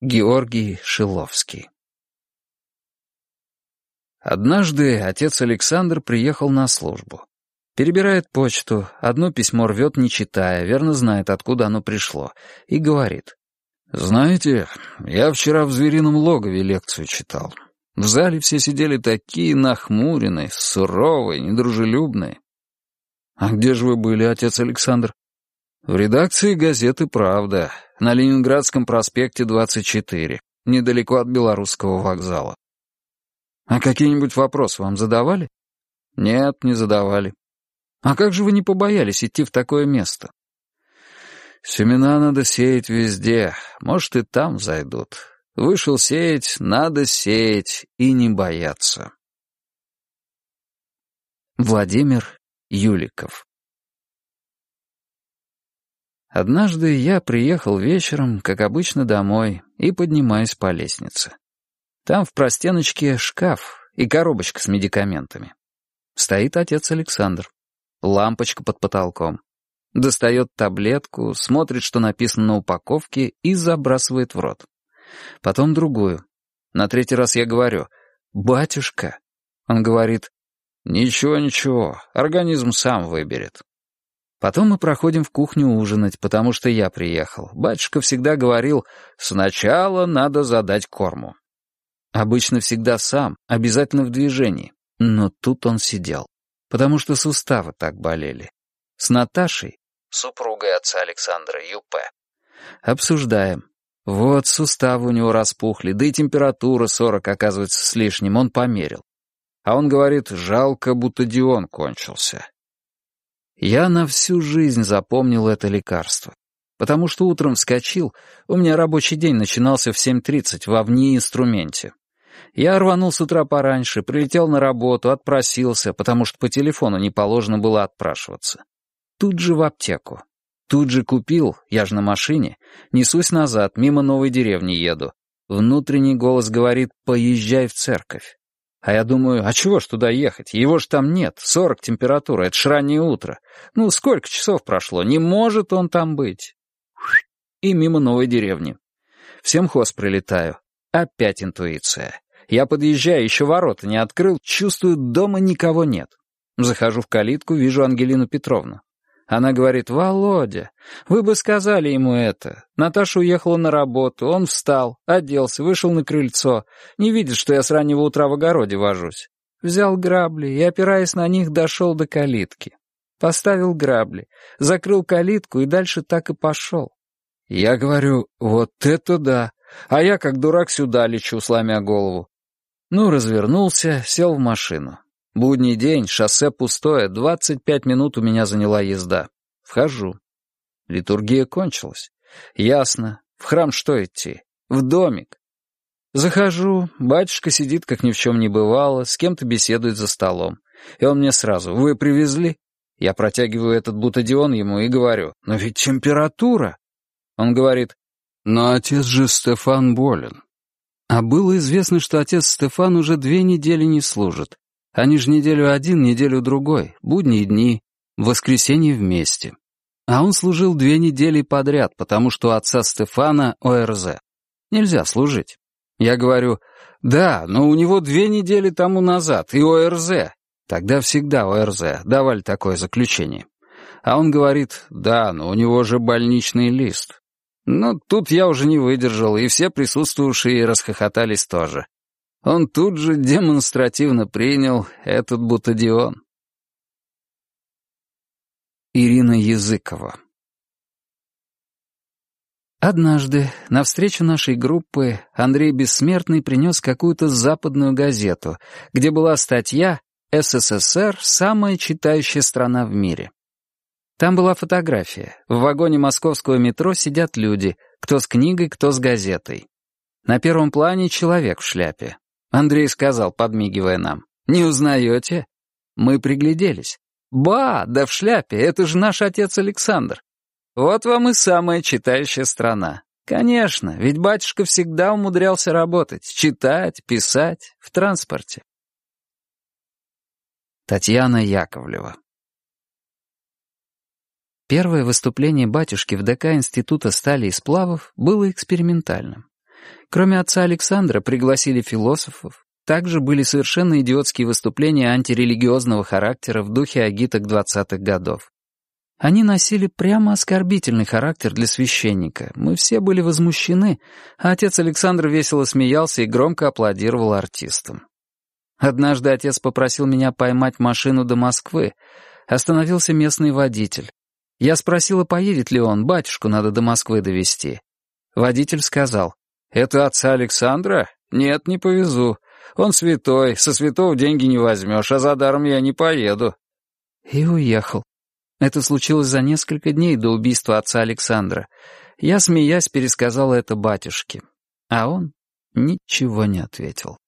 Георгий Шиловский Однажды отец Александр приехал на службу. Перебирает почту, одно письмо рвет, не читая, верно знает, откуда оно пришло, и говорит. «Знаете, я вчера в зверином логове лекцию читал. В зале все сидели такие нахмуренные, суровые, недружелюбные. А где же вы были, отец Александр? В редакции газеты «Правда», на Ленинградском проспекте 24, недалеко от Белорусского вокзала. А какие-нибудь вопросы вам задавали? Нет, не задавали. А как же вы не побоялись идти в такое место? Семена надо сеять везде, может, и там зайдут. Вышел сеять, надо сеять и не бояться. Владимир Юликов Однажды я приехал вечером, как обычно, домой и поднимаюсь по лестнице. Там в простеночке шкаф и коробочка с медикаментами. Стоит отец Александр. Лампочка под потолком. Достает таблетку, смотрит, что написано на упаковке, и забрасывает в рот. Потом другую. На третий раз я говорю «Батюшка». Он говорит «Ничего, ничего, организм сам выберет». Потом мы проходим в кухню ужинать, потому что я приехал. Батюшка всегда говорил, сначала надо задать корму. Обычно всегда сам, обязательно в движении. Но тут он сидел, потому что суставы так болели. С Наташей, супругой отца Александра, ЮП, обсуждаем. Вот суставы у него распухли, да и температура 40, оказывается, с лишним, он померил. А он говорит, жалко, будто Дион кончился. Я на всю жизнь запомнил это лекарство. Потому что утром вскочил, у меня рабочий день начинался в 7.30 во вне инструменте. Я рванул с утра пораньше, прилетел на работу, отпросился, потому что по телефону не положено было отпрашиваться. Тут же в аптеку. Тут же купил, я же на машине, несусь назад, мимо новой деревни еду. Внутренний голос говорит «поезжай в церковь». А я думаю, а чего ж туда ехать? Его ж там нет, сорок температура, это ж раннее утро. Ну, сколько часов прошло? Не может он там быть. И мимо новой деревни. Всем хоз прилетаю. Опять интуиция. Я подъезжаю, еще ворота не открыл, чувствую, дома никого нет. Захожу в калитку, вижу Ангелину Петровну. Она говорит, «Володя, вы бы сказали ему это. Наташа уехала на работу, он встал, оделся, вышел на крыльцо. Не видит, что я с раннего утра в огороде вожусь. Взял грабли и, опираясь на них, дошел до калитки. Поставил грабли, закрыл калитку и дальше так и пошел. Я говорю, вот это да. А я, как дурак, сюда лечу, сломя голову. Ну, развернулся, сел в машину. Будний день, шоссе пустое, 25 минут у меня заняла езда. Вхожу. Литургия кончилась. Ясно. В храм что идти? В домик. Захожу, батюшка сидит, как ни в чем не бывало, с кем-то беседует за столом. И он мне сразу, «Вы привезли?» Я протягиваю этот бутадион ему и говорю, «Но ведь температура!» Он говорит, «Но отец же Стефан болен». А было известно, что отец Стефан уже две недели не служит, они же неделю один, неделю другой, будние дни, воскресенье вместе. А он служил две недели подряд, потому что отца Стефана ОРЗ. Нельзя служить. Я говорю, да, но у него две недели тому назад и ОРЗ. Тогда всегда ОРЗ давали такое заключение. А он говорит, да, но у него же больничный лист. Ну, тут я уже не выдержал, и все присутствующие расхохотались тоже. Он тут же демонстративно принял этот бутадион. Ирина Языкова Однажды на встречу нашей группы Андрей Бессмертный принес какую-то западную газету, где была статья «СССР – самая читающая страна в мире». Там была фотография. В вагоне московского метро сидят люди, кто с книгой, кто с газетой. На первом плане человек в шляпе. Андрей сказал, подмигивая нам. «Не узнаете?» Мы пригляделись. «Ба, да в шляпе, это же наш отец Александр. Вот вам и самая читающая страна. Конечно, ведь батюшка всегда умудрялся работать, читать, писать, в транспорте». Татьяна Яковлева Первое выступление батюшки в ДК Института стали и сплавов было экспериментальным. Кроме отца Александра пригласили философов. Также были совершенно идиотские выступления антирелигиозного характера в духе агиток двадцатых годов. Они носили прямо оскорбительный характер для священника. Мы все были возмущены, а отец Александр весело смеялся и громко аплодировал артистам. Однажды отец попросил меня поймать машину до Москвы. Остановился местный водитель. Я спросила, поедет ли он, батюшку надо до Москвы довести. Водитель сказал, «Это отца Александра? Нет, не повезу. Он святой, со святого деньги не возьмешь, а за даром я не поеду». И уехал. Это случилось за несколько дней до убийства отца Александра. Я, смеясь, пересказала это батюшке. А он ничего не ответил.